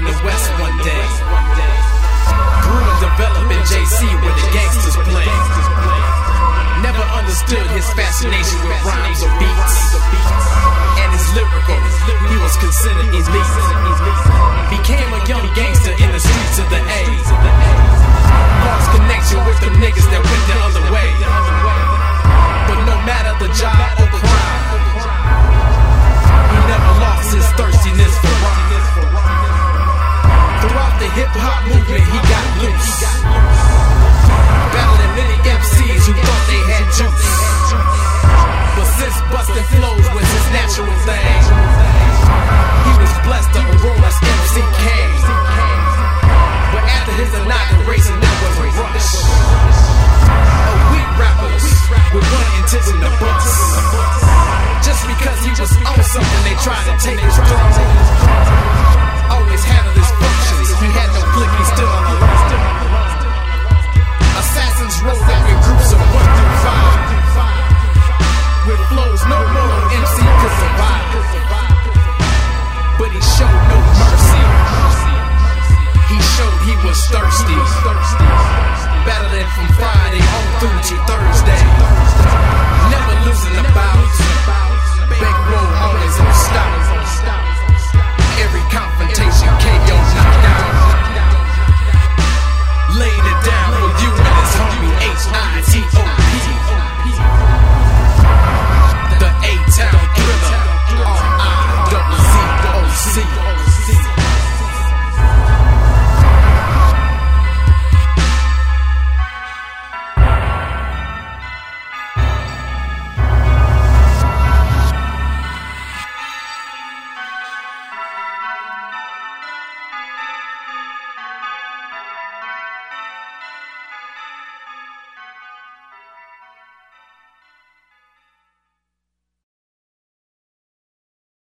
in the West one day. sensual thing. He was blessed to enroll as MC Kane. But after his inauguration, that was a rush. A weak rapper with one intention to bust. Just because he was on something, they tried to take thirsty. battling from Friday.